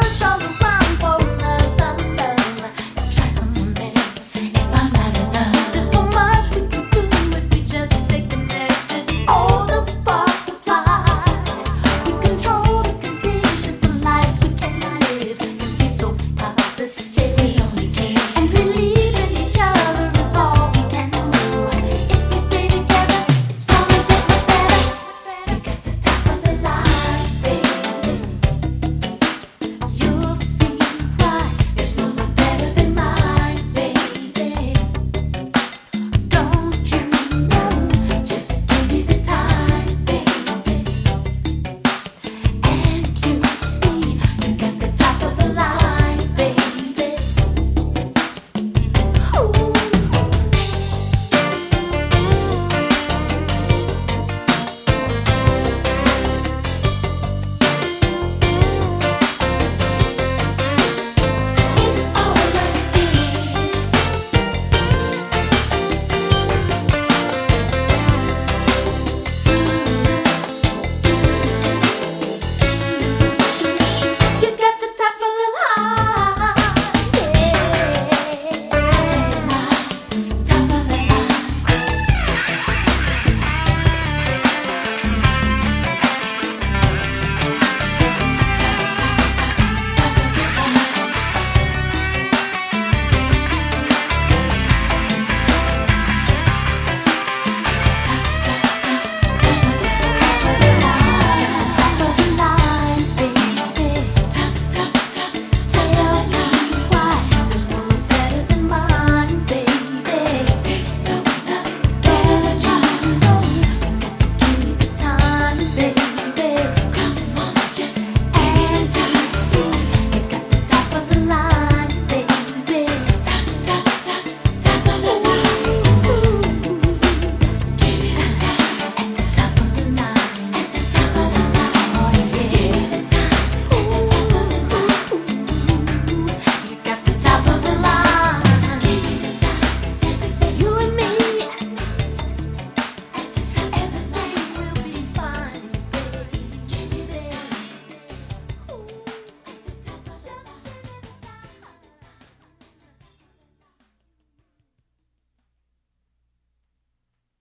first